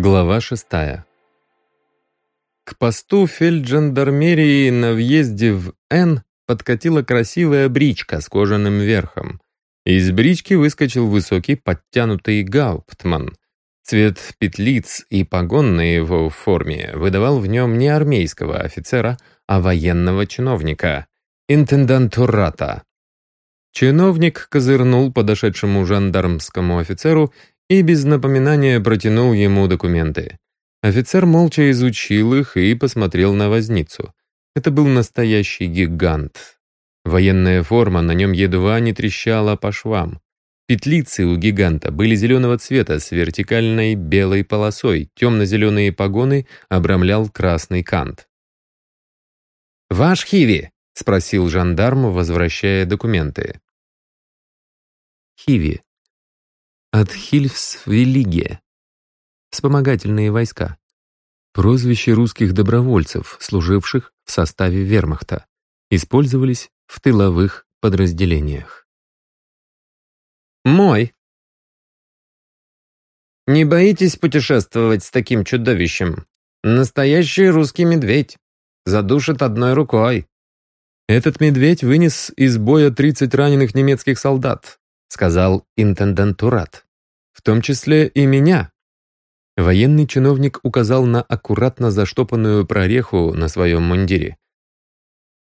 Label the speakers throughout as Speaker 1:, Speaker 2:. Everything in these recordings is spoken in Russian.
Speaker 1: Глава шестая. К посту фельджандармерии на въезде в Н подкатила красивая бричка с кожаным верхом. Из брички выскочил высокий подтянутый гауптман. Цвет петлиц и погон на его форме выдавал в нем не армейского офицера, а военного чиновника, интендантурата. Чиновник козырнул подошедшему жандармскому офицеру и без напоминания протянул ему документы. Офицер молча изучил их и посмотрел на возницу. Это был настоящий гигант. Военная форма на нем едва не трещала по швам. Петлицы у гиганта были зеленого цвета с вертикальной белой полосой, темно-зеленые погоны обрамлял красный кант. «Ваш Хиви?» — спросил жандарм, возвращая документы. Хиви от Хильфсвелиге. Вспомогательные войска. Прозвище русских добровольцев, служивших в составе вермахта. Использовались в тыловых подразделениях. Мой. Не боитесь путешествовать с таким чудовищем? Настоящий русский медведь. Задушит одной рукой. Этот медведь вынес из боя 30 раненых немецких солдат, сказал интендант Турат. «В том числе и меня». Военный чиновник указал на аккуратно заштопанную прореху на своем мундире.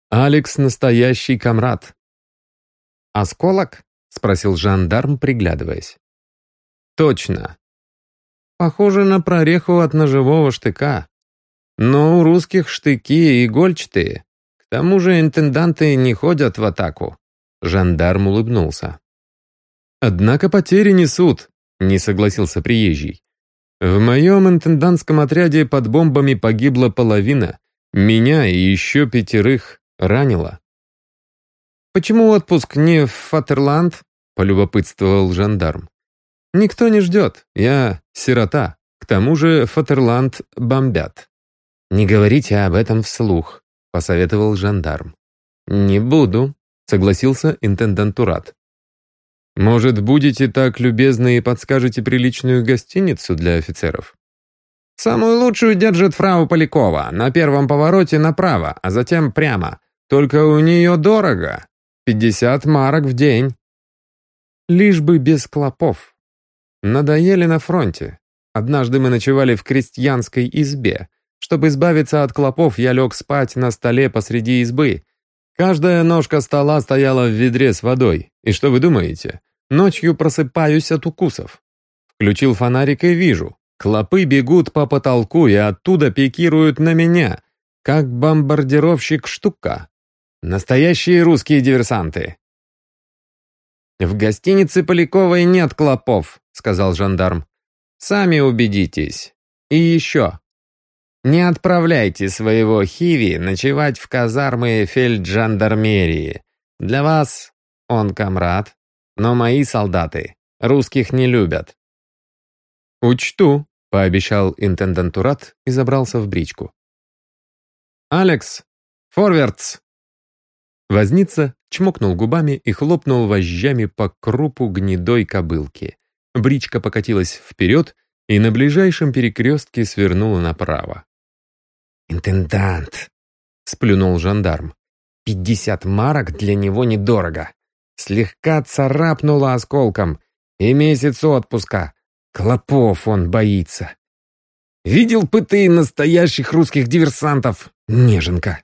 Speaker 1: «Алекс — настоящий комрад». «Осколок?» — спросил жандарм, приглядываясь. «Точно. Похоже на прореху от ножевого штыка. Но у русских штыки игольчатые. К тому же интенданты не ходят в атаку». Жандарм улыбнулся. «Однако потери несут», — не согласился приезжий. «В моем интендантском отряде под бомбами погибла половина, меня и еще пятерых ранило». «Почему отпуск не в Фатерланд?» — полюбопытствовал жандарм. «Никто не ждет, я сирота, к тому же Фатерланд бомбят». «Не говорите об этом вслух», — посоветовал жандарм. «Не буду», — согласился интендантурат. Может, будете так любезны и подскажете приличную гостиницу для офицеров? Самую лучшую держит фрау Полякова, на первом повороте направо, а затем прямо. Только у нее дорого. Пятьдесят марок в день. Лишь бы без клопов. Надоели на фронте. Однажды мы ночевали в крестьянской избе. Чтобы избавиться от клопов, я лег спать на столе посреди избы. Каждая ножка стола стояла в ведре с водой. И что вы думаете? Ночью просыпаюсь от укусов. Включил фонарик и вижу. Клопы бегут по потолку и оттуда пикируют на меня, как бомбардировщик штука. Настоящие русские диверсанты. «В гостинице Поляковой нет клопов», — сказал жандарм. «Сами убедитесь. И еще. Не отправляйте своего Хиви ночевать в казармы фельджандармерии. Для вас он комрад, но мои солдаты русских не любят». «Учту», — пообещал интендантурат и забрался в бричку. «Алекс, форвардс!» Возница чмокнул губами и хлопнул вожжами по крупу гнедой кобылки. Бричка покатилась вперед и на ближайшем перекрестке свернула направо.
Speaker 2: «Интендант!» — сплюнул жандарм. «Пятьдесят марок для него недорого. Слегка царапнуло осколком. И месяц отпуска. Клопов он боится. Видел бы ты настоящих русских диверсантов, неженка!»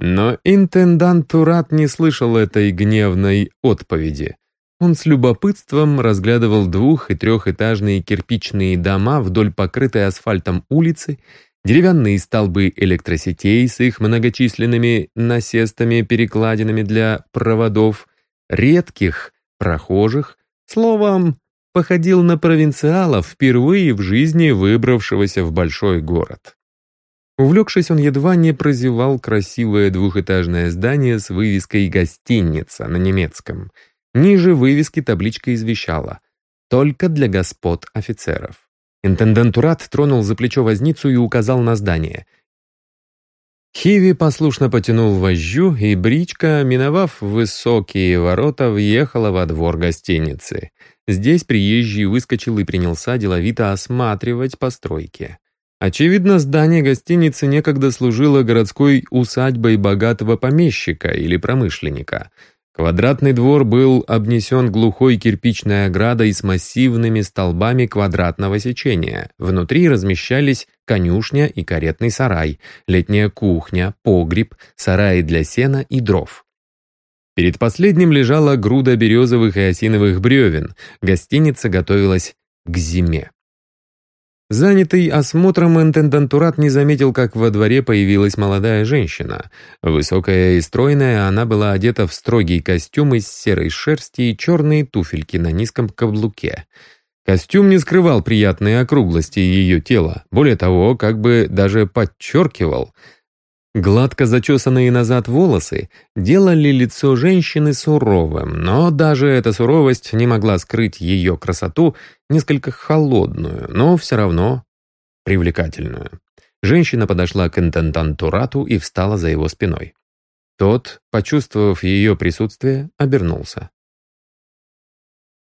Speaker 1: Но интендант Турат не слышал этой гневной отповеди. Он с любопытством разглядывал двух- и трехэтажные кирпичные дома вдоль покрытой асфальтом улицы деревянные столбы электросетей с их многочисленными насестами-перекладинами для проводов, редких прохожих, словом, походил на провинциала, впервые в жизни выбравшегося в большой город. Увлекшись, он едва не прозевал красивое двухэтажное здание с вывеской «Гостиница» на немецком. Ниже вывески табличка извещала «Только для господ офицеров». Интендантурат тронул за плечо возницу и указал на здание. Хиви послушно потянул вожжу, и бричка, миновав высокие ворота, въехала во двор гостиницы. Здесь приезжий выскочил и принялся деловито осматривать постройки. Очевидно, здание гостиницы некогда служило городской усадьбой богатого помещика или промышленника. Квадратный двор был обнесен глухой кирпичной оградой с массивными столбами квадратного сечения. Внутри размещались конюшня и каретный сарай, летняя кухня, погреб, сараи для сена и дров. Перед последним лежала груда березовых и осиновых бревен. Гостиница готовилась к зиме. Занятый осмотром интендантурат не заметил, как во дворе появилась молодая женщина. Высокая и стройная, она была одета в строгий костюм из серой шерсти и черные туфельки на низком каблуке. Костюм не скрывал приятные округлости ее тела, более того, как бы даже подчеркивал – Гладко зачесанные назад волосы делали лицо женщины суровым, но даже эта суровость не могла скрыть ее красоту, несколько холодную, но все равно привлекательную. Женщина подошла к интендантурату и встала за его спиной. Тот, почувствовав ее присутствие, обернулся.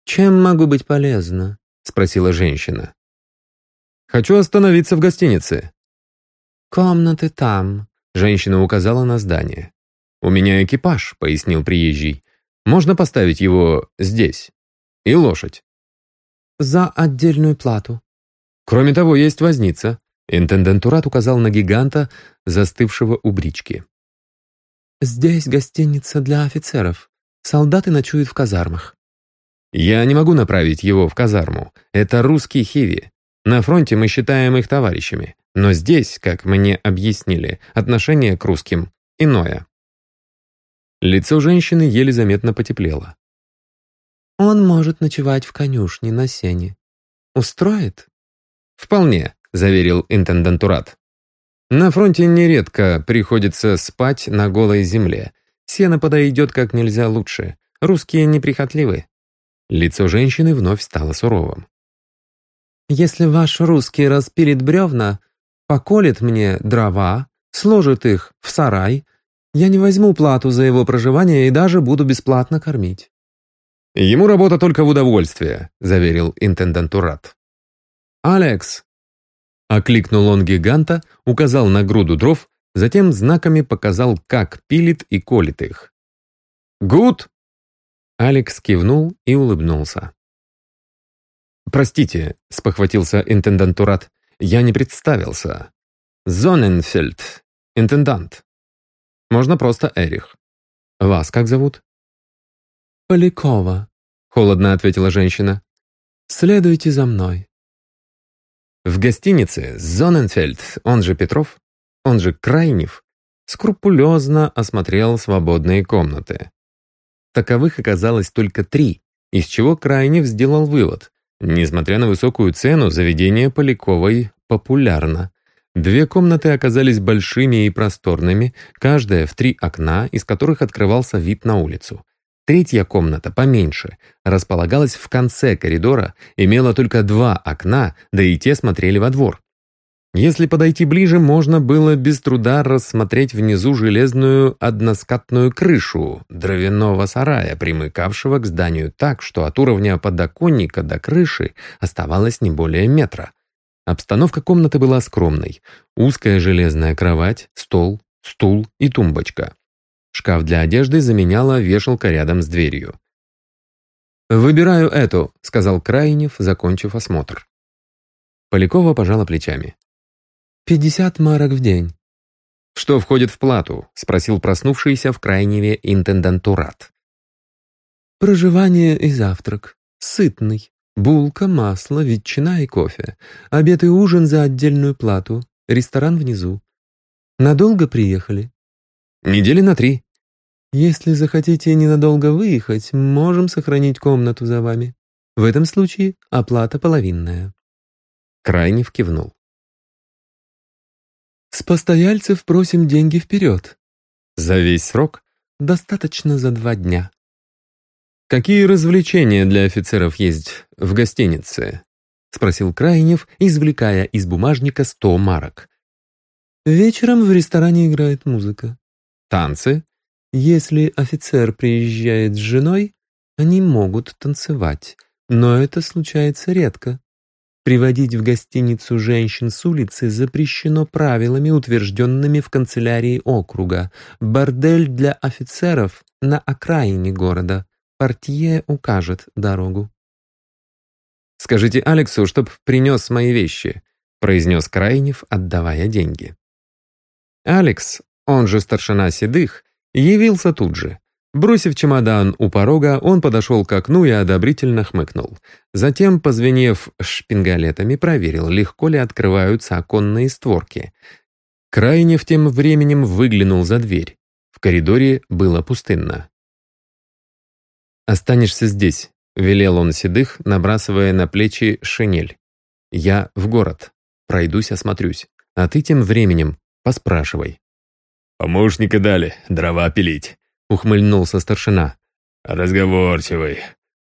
Speaker 2: «Чем могу быть полезна?» — спросила женщина.
Speaker 1: «Хочу остановиться в гостинице».
Speaker 2: «Комнаты там»,
Speaker 1: Женщина указала на здание. «У меня экипаж», — пояснил приезжий. «Можно поставить его здесь. И лошадь».
Speaker 2: «За отдельную плату».
Speaker 1: «Кроме того, есть возница». Интендентурат указал на гиганта, застывшего у брички.
Speaker 2: «Здесь гостиница для офицеров. Солдаты ночуют в казармах».
Speaker 1: «Я не могу направить его в казарму. Это русский хиви. На фронте мы считаем их товарищами. Но здесь, как мне объяснили, отношение к русским иное. Лицо женщины еле заметно потеплело.
Speaker 2: «Он может ночевать в конюшне на сене. Устроит?»
Speaker 1: «Вполне», — заверил интендантурат. «На фронте нередко приходится спать на голой земле. Сено подойдет как нельзя лучше. Русские неприхотливы». Лицо женщины вновь стало суровым.
Speaker 2: «Если ваш русский распилит бревна, поколет мне дрова, сложит их в сарай, я не возьму плату за его проживание и даже буду бесплатно кормить».
Speaker 1: «Ему работа только в удовольствие», — заверил интендантурат.
Speaker 2: «Алекс!»
Speaker 1: Окликнул он гиганта, указал на груду дров, затем знаками показал, как пилит и колет их. «Гуд!» Алекс кивнул и улыбнулся. «Простите», — спохватился интендантурат, я не представился. Зоненфельд, интендант. Можно просто Эрих. Вас как зовут?
Speaker 2: Полякова, холодно ответила женщина. Следуйте за мной.
Speaker 1: В гостинице Зоненфельд, он же Петров, он же Крайнев, скрупулезно осмотрел свободные комнаты. Таковых оказалось только три, из чего Крайнев сделал вывод. Несмотря на высокую цену, заведение Поляковой популярно. Две комнаты оказались большими и просторными, каждая в три окна, из которых открывался вид на улицу. Третья комната, поменьше, располагалась в конце коридора, имела только два окна, да и те смотрели во двор. Если подойти ближе, можно было без труда рассмотреть внизу железную односкатную крышу дровяного сарая, примыкавшего к зданию так, что от уровня подоконника до крыши оставалось не более метра. Обстановка комнаты была скромной. Узкая железная кровать, стол, стул и тумбочка. Шкаф для одежды заменяла вешалка рядом с дверью. «Выбираю эту», — сказал Крайнев, закончив осмотр. Полякова пожала плечами.
Speaker 2: «Пятьдесят марок в день».
Speaker 1: «Что входит в плату?» — спросил проснувшийся в крайневе интендантурат.
Speaker 2: «Проживание и завтрак. Сытный. Булка, масло, ветчина и кофе. Обед и ужин за отдельную плату. Ресторан внизу. Надолго приехали?»
Speaker 1: «Недели на три».
Speaker 2: «Если захотите ненадолго выехать, можем сохранить комнату за вами. В этом случае оплата половинная».
Speaker 1: Крайнев кивнул.
Speaker 2: С постояльцев просим деньги вперед.
Speaker 1: За весь срок?
Speaker 2: Достаточно за два дня.
Speaker 1: Какие развлечения для офицеров есть в гостинице? Спросил Крайнев, извлекая из бумажника сто марок.
Speaker 2: Вечером в ресторане играет музыка.
Speaker 1: Танцы?
Speaker 2: Если офицер приезжает с женой, они могут танцевать. но это случается редко. Приводить в гостиницу женщин с улицы запрещено правилами, утвержденными в канцелярии округа. Бордель для офицеров на окраине города. Портье укажет дорогу.
Speaker 1: «Скажите Алексу, чтоб принес мои вещи», произнес Крайнев, отдавая деньги. Алекс, он же старшина Седых, явился тут же. Бросив чемодан у порога, он подошел к окну и одобрительно хмыкнул. Затем, позвенев шпингалетами, проверил, легко ли открываются оконные створки. Крайнев тем временем выглянул за дверь. В коридоре было пустынно. «Останешься здесь», — велел он седых, набрасывая на плечи шинель. «Я в город. Пройдусь, осмотрюсь. А ты тем временем поспрашивай».
Speaker 3: «Помощника дали, дрова пилить»,
Speaker 1: ухмыльнулся старшина.
Speaker 3: «Разговорчивый.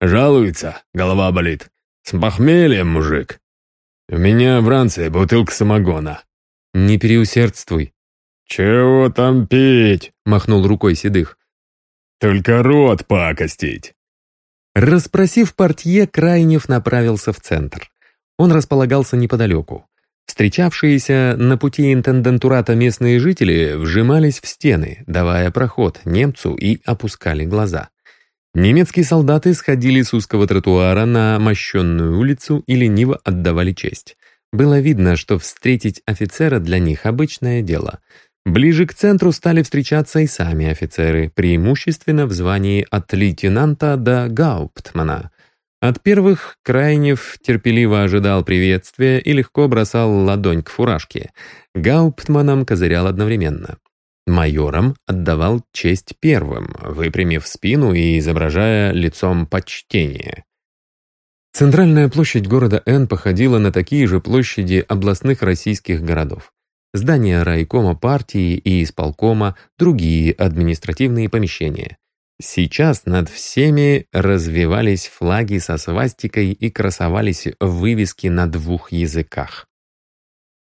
Speaker 3: Жалуется, голова болит. С похмельем, мужик. У меня в ранце бутылка самогона».
Speaker 1: «Не переусердствуй».
Speaker 3: «Чего там пить?»
Speaker 1: — махнул рукой Седых.
Speaker 3: «Только рот пакостить».
Speaker 1: Распросив портье, Крайнев направился в центр. Он располагался неподалеку. Встречавшиеся на пути интендантурата местные жители вжимались в стены, давая проход немцу и опускали глаза. Немецкие солдаты сходили с узкого тротуара на мощенную улицу и лениво отдавали честь. Было видно, что встретить офицера для них обычное дело. Ближе к центру стали встречаться и сами офицеры, преимущественно в звании от лейтенанта до гауптмана. От первых Крайнев терпеливо ожидал приветствия и легко бросал ладонь к фуражке. Гауптманом козырял одновременно. Майором отдавал честь первым, выпрямив спину и изображая лицом почтение. Центральная площадь города Н походила на такие же площади областных российских городов. Здания райкома партии и исполкома, другие административные помещения. Сейчас над всеми развивались флаги со свастикой и красовались вывески на двух языках.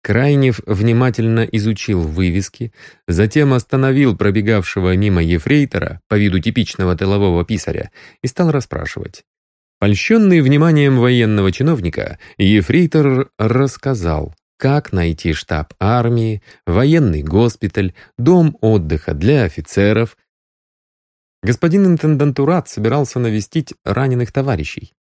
Speaker 1: Крайнев внимательно изучил вывески, затем остановил пробегавшего мимо ефрейтора, по виду типичного тылового писаря, и стал расспрашивать. Польщенный вниманием военного чиновника, ефрейтор рассказал, как найти штаб армии, военный госпиталь, дом отдыха для офицеров, господин интендантурат собирался навестить раненых товарищей.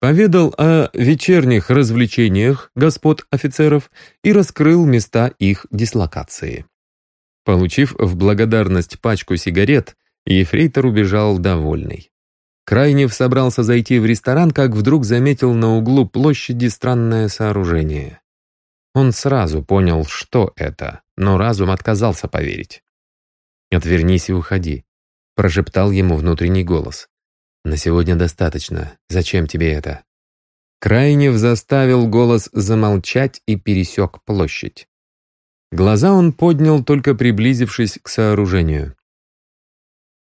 Speaker 1: Поведал о вечерних развлечениях господ офицеров и раскрыл места их дислокации. Получив в благодарность пачку сигарет, ефрейтор убежал довольный. Крайнев собрался зайти в ресторан, как вдруг заметил на углу площади странное сооружение. Он сразу понял, что это, но разум отказался поверить. «Отвернись и уходи прошептал ему внутренний голос. «На сегодня достаточно. Зачем тебе это?» Крайнев заставил голос замолчать и пересек площадь. Глаза он поднял, только приблизившись к сооружению.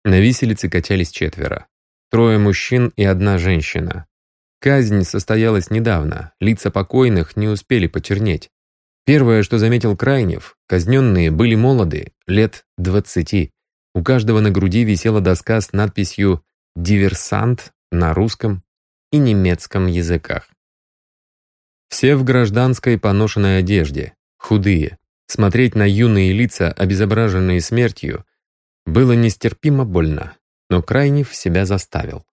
Speaker 1: На виселице качались четверо. Трое мужчин и одна женщина. Казнь состоялась недавно, лица покойных не успели почернеть. Первое, что заметил Крайнев, казненные были молоды, лет двадцати. У каждого на груди висела доска с надписью «Диверсант» на русском и немецком языках. Все в гражданской поношенной одежде, худые. Смотреть на юные лица, обезображенные смертью, было нестерпимо больно, но Крайнев себя заставил.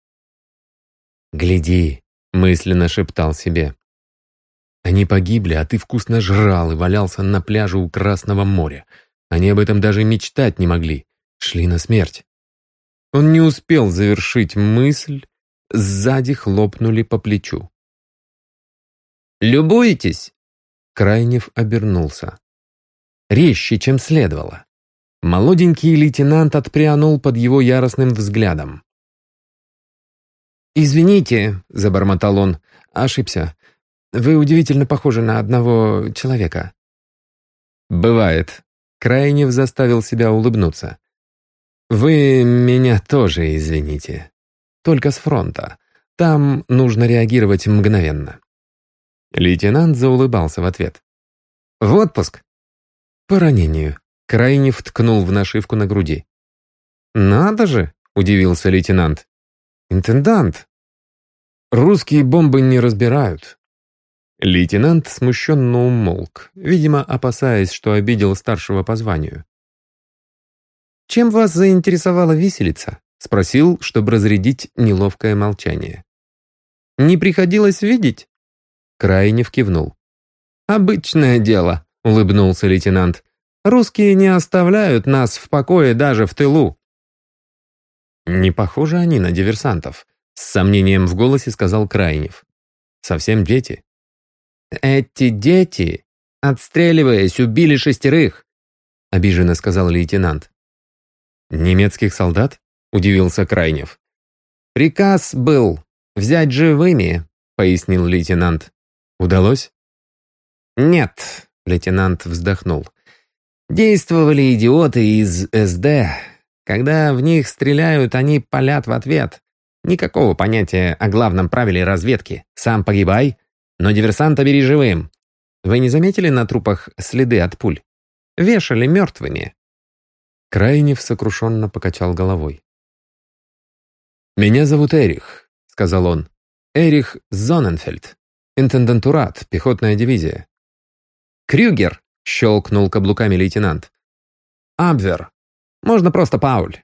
Speaker 1: «Гляди», — мысленно шептал себе. «Они погибли, а ты вкусно жрал и валялся на пляже у Красного моря. Они об этом даже мечтать не могли шли на смерть. Он не успел завершить мысль, сзади хлопнули по плечу. «Любуетесь?» Крайнев обернулся. Резче, чем следовало. Молоденький лейтенант отпрянул под его яростным взглядом. «Извините», — забормотал он, — «ошибся. Вы удивительно похожи на одного человека». «Бывает». Крайнев заставил себя улыбнуться. «Вы меня тоже извините. Только с фронта. Там нужно реагировать мгновенно». Лейтенант заулыбался в ответ. «В отпуск?» «По ранению». Крайнев ткнул в нашивку на груди. «Надо же!» — удивился лейтенант. «Интендант!» русские бомбы не разбирают». Лейтенант смущенно умолк, видимо, опасаясь, что обидел старшего по званию. «Чем вас заинтересовала виселица?» — спросил, чтобы разрядить неловкое молчание. «Не приходилось видеть?» Крайнев кивнул. «Обычное дело», — улыбнулся лейтенант. «Русские не оставляют нас в покое даже в тылу». «Не похожи они на диверсантов», — с сомнением в голосе сказал Крайнев. «Совсем дети». «Эти дети, отстреливаясь, убили шестерых», — обиженно сказал лейтенант. «Немецких солдат?» — удивился Крайнев. «Приказ был взять живыми», — пояснил лейтенант. «Удалось?» «Нет», — лейтенант вздохнул. «Действовали идиоты из СД. Когда в них стреляют, они палят в ответ. Никакого понятия о главном правиле разведки. Сам погибай, но диверсанта бери живым. Вы не заметили на трупах следы от пуль? Вешали мертвыми». Крайнев сокрушенно покачал головой. «Меня зовут Эрих», — сказал он. «Эрих Зоненфельд. Интендантурат, пехотная дивизия». «Крюгер», — щелкнул каблуками лейтенант. «Абвер. Можно просто Пауль».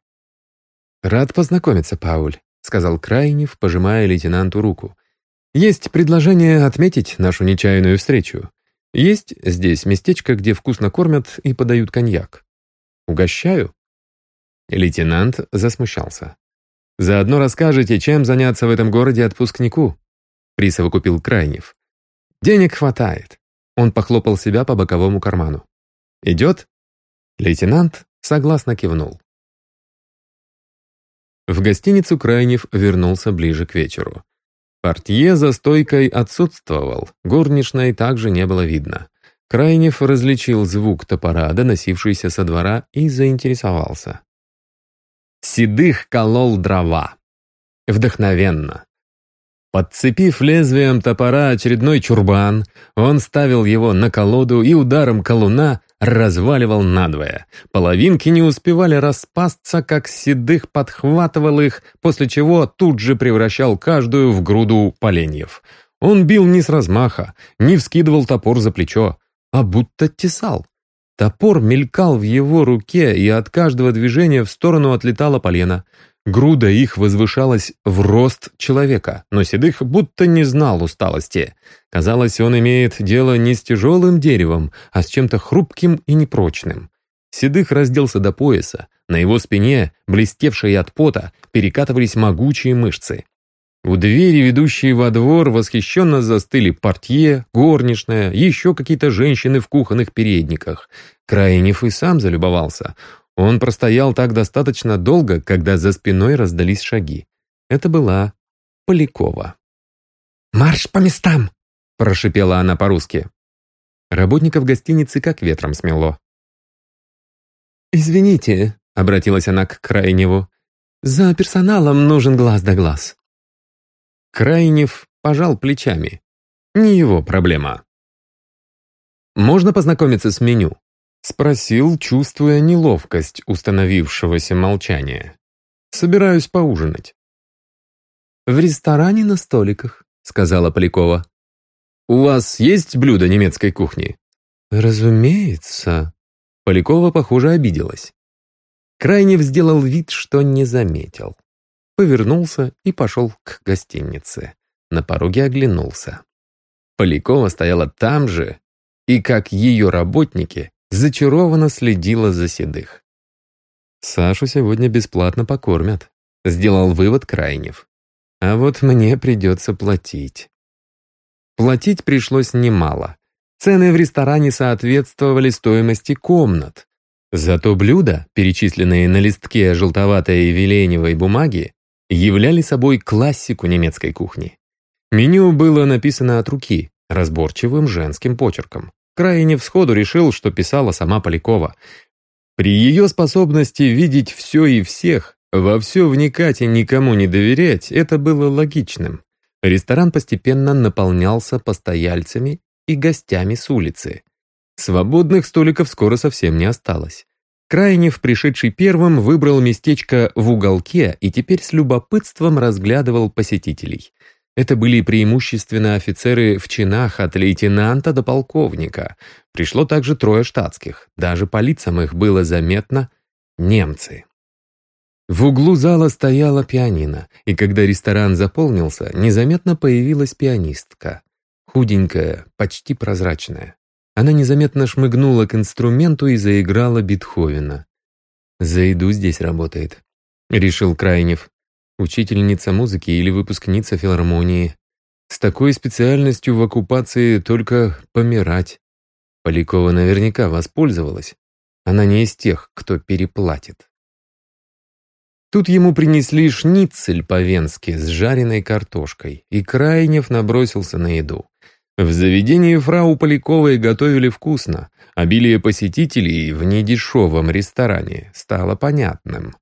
Speaker 1: «Рад познакомиться, Пауль», — сказал Крайнев, пожимая лейтенанту руку. «Есть предложение отметить нашу нечаянную встречу. Есть здесь местечко, где вкусно кормят и подают коньяк. Угощаю?» Лейтенант засмущался. «Заодно расскажете, чем заняться в этом городе отпускнику?» Присовокупил Крайнев. «Денег хватает». Он похлопал себя по боковому карману. «Идет?» Лейтенант согласно кивнул. В гостиницу Крайнев вернулся ближе к вечеру. Портье за стойкой отсутствовал, горничной также не было видно. Крайнев различил звук топора, доносившийся со двора, и заинтересовался. Седых колол дрова. Вдохновенно. Подцепив лезвием топора очередной чурбан, он ставил его на колоду и ударом колуна разваливал надвое. Половинки не успевали распасться, как Седых подхватывал их, после чего тут же превращал каждую в груду поленьев. Он бил не с размаха, не вскидывал топор за плечо а будто тесал. Топор мелькал в его руке, и от каждого движения в сторону отлетала полена. Груда их возвышалась в рост человека, но Седых будто не знал усталости. Казалось, он имеет дело не с тяжелым деревом, а с чем-то хрупким и непрочным. Седых разделся до пояса. На его спине, блестевшей от пота, перекатывались могучие мышцы. У двери, ведущей во двор, восхищенно застыли портье, горничная, еще какие-то женщины в кухонных передниках. Крайнев и сам залюбовался. Он простоял так достаточно долго, когда за спиной раздались шаги. Это была Полякова. «Марш по местам!» – прошипела она по-русски. Работников гостиницы как ветром смело. «Извините», — обратилась она к Крайневу, — «за персоналом нужен глаз да глаз». Крайнев пожал плечами. Не его проблема. «Можно познакомиться с меню?» Спросил, чувствуя неловкость установившегося молчания. «Собираюсь поужинать». «В ресторане на столиках», — сказала Полякова. «У вас есть блюда немецкой кухни?» «Разумеется». Полякова, похоже, обиделась. Крайнев сделал вид, что не заметил повернулся и пошел к гостинице. На пороге оглянулся. Полякова стояла там же и, как ее работники, зачарованно следила за седых. «Сашу сегодня бесплатно покормят», — сделал вывод Крайнев. «А вот мне придется платить». Платить пришлось немало. Цены в ресторане соответствовали стоимости комнат. Зато блюда, перечисленные на листке желтоватой веленевой бумаги, являли собой классику немецкой кухни. Меню было написано от руки, разборчивым женским почерком. Крайне всходу решил, что писала сама Полякова. При ее способности видеть все и всех, во все вникать и никому не доверять, это было логичным. Ресторан постепенно наполнялся постояльцами и гостями с улицы. Свободных столиков скоро совсем не осталось. Крайнев, пришедший первым, выбрал местечко в уголке и теперь с любопытством разглядывал посетителей. Это были преимущественно офицеры в чинах от лейтенанта до полковника. Пришло также трое штатских. Даже по лицам их было заметно немцы. В углу зала стояла пианино, и когда ресторан заполнился, незаметно появилась пианистка. Худенькая, почти прозрачная. Она незаметно шмыгнула к инструменту и заиграла Бетховена. «Зайду здесь работает», — решил Крайнев. Учительница музыки или выпускница филармонии. С такой специальностью в оккупации только помирать. Полякова наверняка воспользовалась. Она не из тех, кто переплатит. Тут ему принесли шницель по-венски с жареной картошкой, и Крайнев набросился на еду. В заведении фрау Поляковой готовили вкусно. Обилие посетителей в недешевом ресторане стало понятным.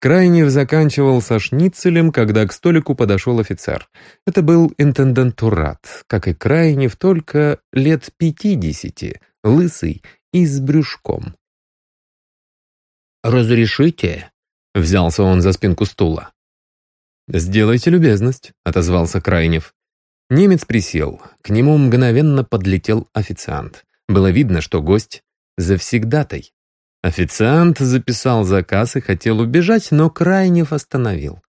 Speaker 1: Крайнев заканчивал со шницелем, когда к столику подошел офицер. Это был интендантурат, как и Крайнев, только лет пятидесяти, лысый и с брюшком. «Разрешите?» — взялся он за спинку стула. «Сделайте любезность», — отозвался Крайнев. Немец присел. К нему мгновенно подлетел официант. Было видно, что гость завсегдатай. Официант записал заказ и хотел убежать, но Крайнев остановил.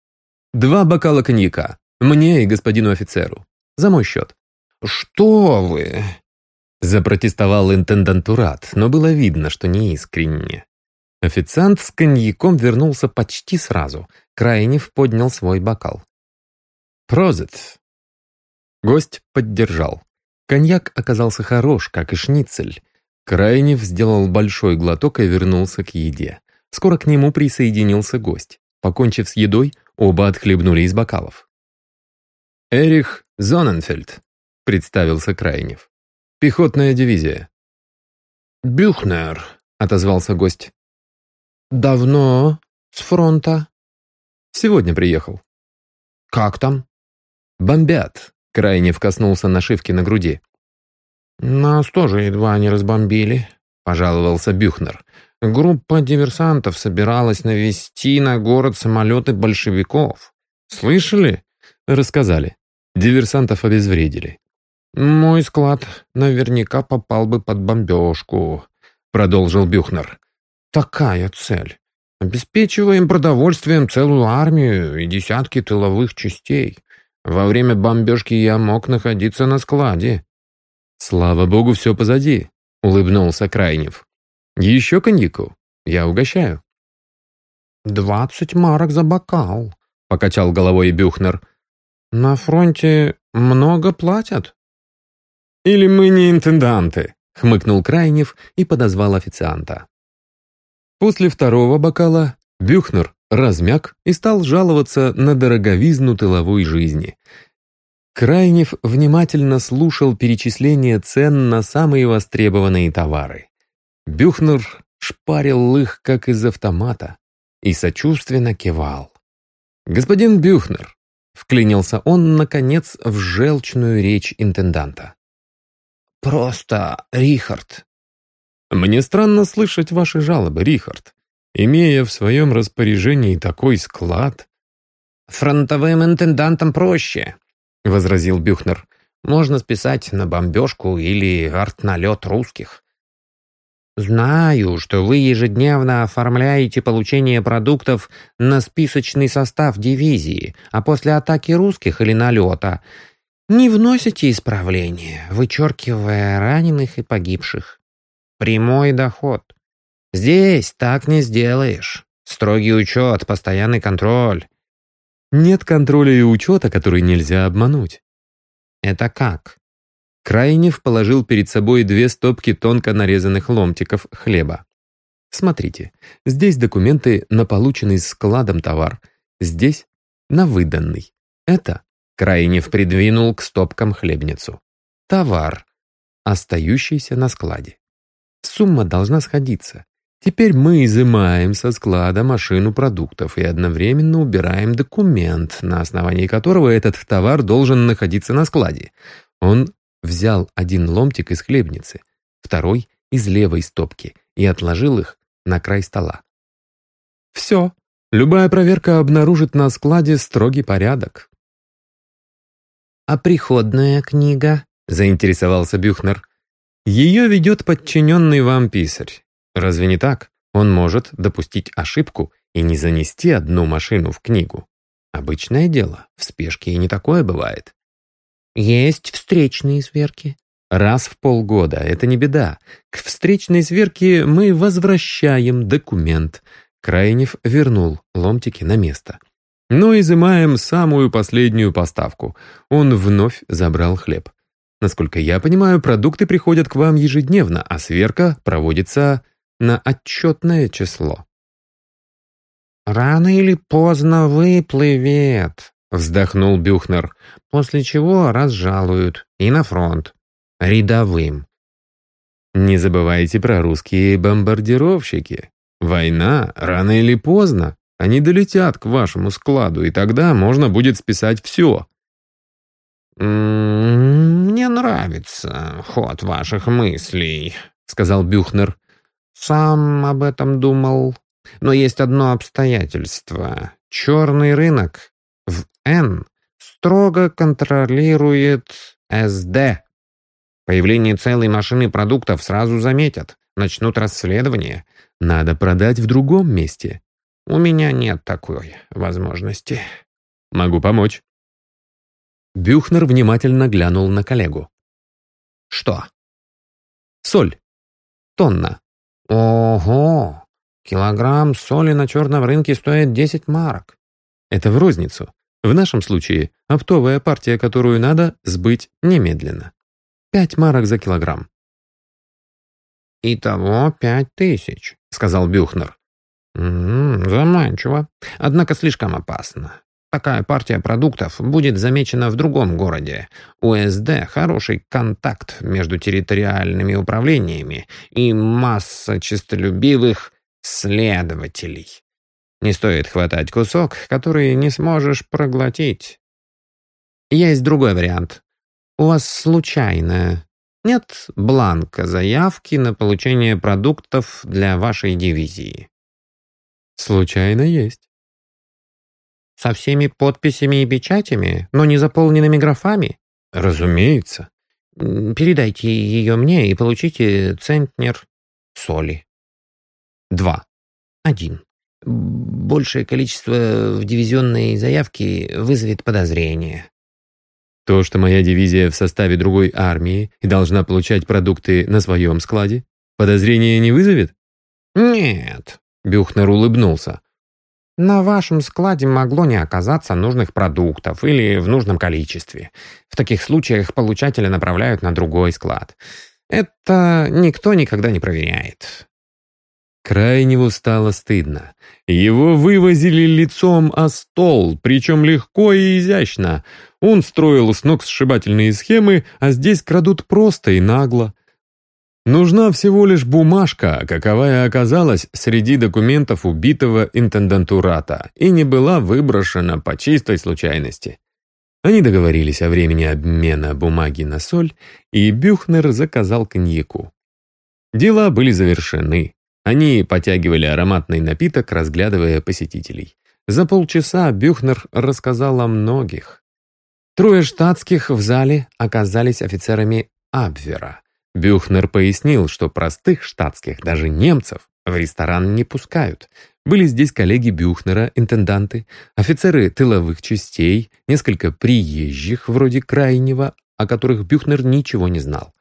Speaker 1: «Два бокала коньяка. Мне и господину офицеру. За мой счет». «Что вы?» Запротестовал интендантурат, но было видно, что не искренне. Официант с коньяком вернулся почти сразу. Крайнев поднял свой бокал. «Прозет», Гость поддержал. Коньяк оказался хорош, как и шницель. Крайнев сделал большой глоток и вернулся к еде. Скоро к нему присоединился гость. Покончив с едой, оба отхлебнули из бокалов. «Эрих Зоненфельд», — представился Крайнев. «Пехотная дивизия».
Speaker 2: «Бюхнер», — отозвался гость. «Давно с фронта?»
Speaker 1: «Сегодня приехал».
Speaker 2: «Как там?»
Speaker 1: «Бомбят. Крайне коснулся нашивки на груди.
Speaker 2: «Нас тоже едва не разбомбили», — пожаловался Бюхнер. «Группа диверсантов собиралась навести на город самолеты большевиков. Слышали?»
Speaker 1: «Рассказали. Диверсантов обезвредили».
Speaker 2: «Мой склад наверняка попал бы под бомбежку», — продолжил Бюхнер. «Такая цель. Обеспечиваем продовольствием целую армию и десятки тыловых частей. Во время бомбежки я мог находиться на складе».
Speaker 1: «Слава богу, все позади», — улыбнулся Крайнев. «Еще коньяку? Я угощаю».
Speaker 2: «Двадцать марок за бокал», —
Speaker 1: покачал головой Бюхнер.
Speaker 2: «На фронте много платят?»
Speaker 1: «Или мы не интенданты», — хмыкнул Крайнев и подозвал официанта. После второго бокала Бюхнер размяк и стал жаловаться на дороговизну тыловой жизни. Крайнев внимательно слушал перечисление цен на самые востребованные товары. Бюхнер шпарил их, как из автомата, и сочувственно кивал. «Господин Бюхнер», — вклинился он, наконец, в желчную речь интенданта.
Speaker 2: «Просто Рихард».
Speaker 1: «Мне странно слышать ваши жалобы, Рихард имея в своем распоряжении такой склад.
Speaker 2: «Фронтовым интендантам проще», — возразил Бюхнер. «Можно списать на бомбежку или артналет русских». «Знаю, что вы ежедневно оформляете получение продуктов на списочный состав дивизии, а после атаки русских или налета не вносите исправления, вычеркивая раненых и погибших. Прямой доход. Здесь так не сделаешь. Строгий учет, постоянный контроль.
Speaker 1: Нет контроля и учета, который нельзя обмануть.
Speaker 2: Это как?
Speaker 1: Крайнев положил перед собой две стопки тонко нарезанных ломтиков хлеба. Смотрите, здесь документы на полученный складом товар, здесь на выданный. Это Крайнев придвинул к стопкам хлебницу. Товар, остающийся на складе. Сумма должна сходиться. Теперь мы изымаем со склада машину продуктов и одновременно убираем документ, на основании которого этот товар должен находиться на складе. Он взял один ломтик из хлебницы, второй — из левой стопки и отложил их на край стола. Все. Любая проверка обнаружит на складе строгий порядок.
Speaker 2: «А приходная книга?» — заинтересовался Бюхнер.
Speaker 1: «Ее ведет подчиненный вам писарь. Разве не так? Он может допустить ошибку и не занести одну машину в книгу. Обычное дело, в спешке и не такое бывает».
Speaker 2: «Есть встречные сверки»,
Speaker 1: Раз в полгода, это не беда. К встречной сверке мы возвращаем документ. Крайнев вернул ломтики на место. Но изымаем самую последнюю поставку. Он вновь забрал хлеб. Насколько я понимаю, продукты приходят к вам ежедневно, а сверка проводится на отчетное число.
Speaker 2: «Рано или поздно выплывет», — вздохнул Бюхнер, после чего разжалуют и на фронт. Рядовым.
Speaker 1: Не забывайте про русские бомбардировщики. Война, рано или поздно, они долетят к вашему складу, и тогда можно будет списать все.
Speaker 2: «М-м, «Мне нравится ход ваших мыслей», — сказал Бюхнер. «Сам об этом думал. Но есть одно обстоятельство. Черный рынок в Н строго контролирует СД. Появление целой машины продуктов сразу заметят, начнут расследование.
Speaker 1: Надо продать в другом месте.
Speaker 2: У меня нет такой возможности.
Speaker 1: Могу помочь. Бюхнер внимательно глянул на коллегу.
Speaker 2: Что?
Speaker 1: Соль. Тонна.
Speaker 2: Ого! Килограмм соли на черном рынке стоит 10 марок.
Speaker 1: Это в розницу. В нашем случае оптовая партия, которую надо сбыть немедленно. Пять марок за килограмм.
Speaker 2: «Итого пять тысяч», — сказал Бюхнер. «М -м, «Заманчиво. Однако слишком опасно. Такая партия продуктов будет замечена в другом городе. У СД хороший контакт между территориальными управлениями и масса честолюбивых следователей. Не стоит хватать кусок, который не сможешь проглотить. Есть другой вариант. У вас случайно нет бланка заявки на получение продуктов для вашей дивизии?
Speaker 1: Случайно есть.
Speaker 2: Со всеми подписями и печатями, но не заполненными графами?
Speaker 1: Разумеется.
Speaker 2: Передайте ее мне и получите центнер соли.
Speaker 1: Два.
Speaker 2: Один. Большее количество в дивизионной заявке вызовет подозрение.
Speaker 1: То, что моя дивизия в составе другой армии и должна получать продукты на своем складе, подозрения не вызовет?
Speaker 2: Нет,
Speaker 1: Бюхнер улыбнулся.
Speaker 2: На вашем складе могло не оказаться нужных продуктов или в нужном количестве. В таких случаях получателя направляют на другой склад. Это никто никогда не проверяет.
Speaker 1: Крайневу стало стыдно. Его вывозили лицом о стол, причем легко и изящно. Он строил с ног сшибательные схемы, а здесь крадут просто и нагло. Нужна всего лишь бумажка, каковая оказалась среди документов убитого интендантурата и не была выброшена по чистой случайности. Они договорились о времени обмена бумаги на соль, и Бюхнер заказал коньяку. Дела были завершены. Они потягивали ароматный напиток, разглядывая посетителей. За полчаса Бюхнер рассказал о многих. Трое штатских в зале оказались офицерами Абвера. Бюхнер пояснил, что простых штатских, даже немцев, в ресторан не пускают. Были здесь коллеги Бюхнера, интенданты, офицеры тыловых частей, несколько приезжих, вроде Крайнего, о которых Бюхнер ничего не знал.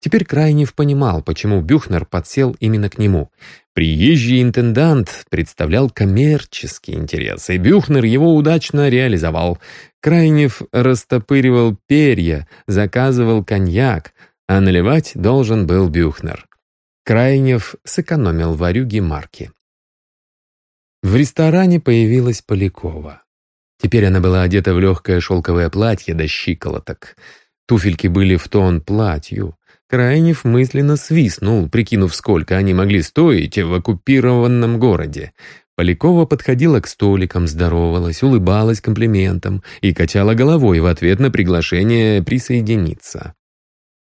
Speaker 1: Теперь Крайнев понимал, почему Бюхнер подсел именно к нему. Приезжий интендант представлял коммерческие интересы, и Бюхнер его удачно реализовал. Крайнев растопыривал перья, заказывал коньяк, а наливать должен был Бюхнер. Крайнев сэкономил варюги марки. В ресторане появилась Полякова. Теперь она была одета в легкое шелковое платье до щиколоток. Туфельки были в тон платью. Крайнев мысленно свистнул, прикинув, сколько они могли стоить в оккупированном городе. Полякова подходила к столикам, здоровалась, улыбалась комплиментам и качала головой в ответ на приглашение присоединиться.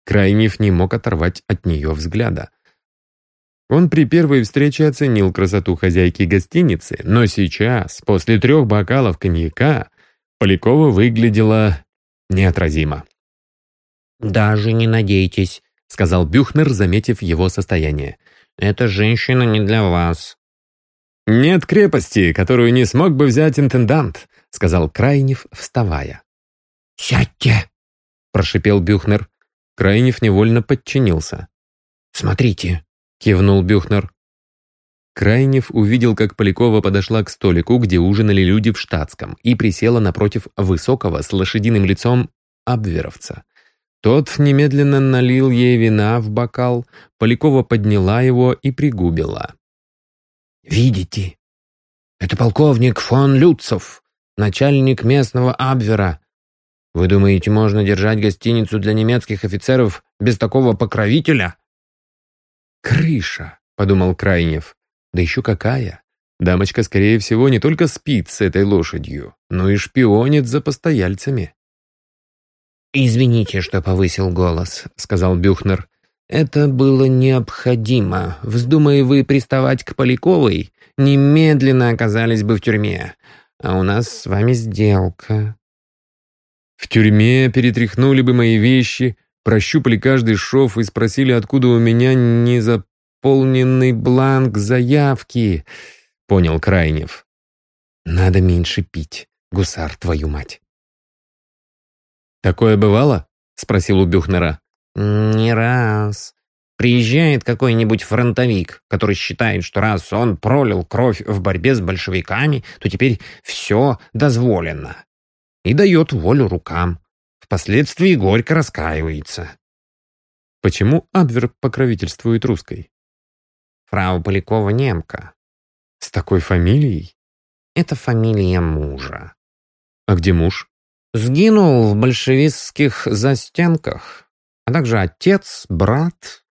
Speaker 1: Крайнев не мог оторвать от нее взгляда. Он при первой встрече оценил красоту хозяйки гостиницы, но сейчас, после трех бокалов коньяка, Полякова выглядела неотразимо.
Speaker 2: «Даже не надейтесь», — сказал Бюхнер, заметив его состояние. «Эта женщина не для вас».
Speaker 1: «Нет крепости, которую не смог бы взять интендант», — сказал Крайнев, вставая.
Speaker 2: «Сядьте!» — прошипел Бюхнер.
Speaker 1: Крайнев невольно подчинился.
Speaker 2: «Смотрите!»
Speaker 1: — кивнул Бюхнер. Крайнев увидел, как Полякова подошла к столику, где ужинали люди в штатском, и присела напротив высокого с лошадиным лицом абверовца. Тот немедленно налил ей вина в бокал, Полякова подняла его и пригубила.
Speaker 2: «Видите? Это полковник фон Люцов, начальник местного Абвера. Вы думаете, можно держать гостиницу для немецких офицеров без такого покровителя?»
Speaker 1: «Крыша», — подумал Крайнев. Да еще какая! Дамочка, скорее всего, не только спит с этой лошадью, но и шпионит за постояльцами.
Speaker 2: «Извините, что повысил голос», — сказал Бюхнер. «Это было необходимо. Вздумай вы приставать к Поляковой, немедленно оказались бы в тюрьме. А у нас с вами сделка».
Speaker 1: В тюрьме перетряхнули бы мои вещи, прощупали каждый шов и спросили, откуда у меня не за заполненный бланк заявки», — понял Крайнев. «Надо меньше пить, гусар, твою мать». «Такое бывало?» — спросил у Бюхнера.
Speaker 2: «Не раз. Приезжает какой-нибудь фронтовик, который считает, что раз он пролил кровь в борьбе с большевиками, то теперь все дозволено. И дает волю рукам. Впоследствии горько раскаивается».
Speaker 1: Почему Абвер покровительствует русской?
Speaker 2: Фрау Полякова немка.
Speaker 1: С такой фамилией?
Speaker 2: Это фамилия мужа.
Speaker 1: А где муж?
Speaker 2: Сгинул в большевистских застенках. А также отец, брат.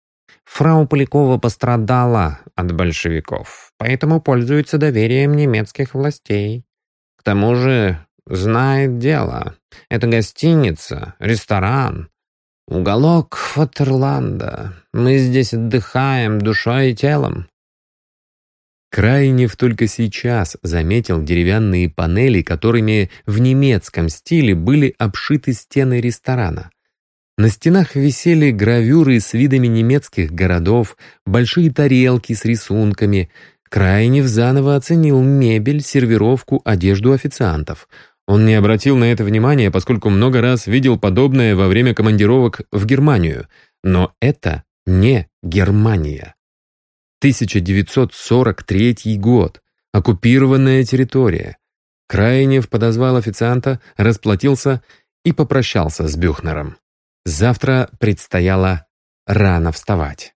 Speaker 2: Фрау Полякова пострадала от большевиков, поэтому пользуется доверием немецких властей. К тому же знает дело. Это гостиница, ресторан, Уголок Фатерланда. Мы здесь отдыхаем душой и телом.
Speaker 1: Крайнев только сейчас заметил деревянные панели, которыми в немецком стиле были обшиты стены ресторана. На стенах висели гравюры с видами немецких городов, большие тарелки с рисунками. Крайнев заново оценил мебель, сервировку, одежду официантов — он не обратил на это внимания, поскольку много раз видел подобное во время командировок в Германию. Но это не Германия. 1943 год. Оккупированная территория. Крайнев подозвал официанта, расплатился и попрощался с Бюхнером. Завтра предстояло рано вставать.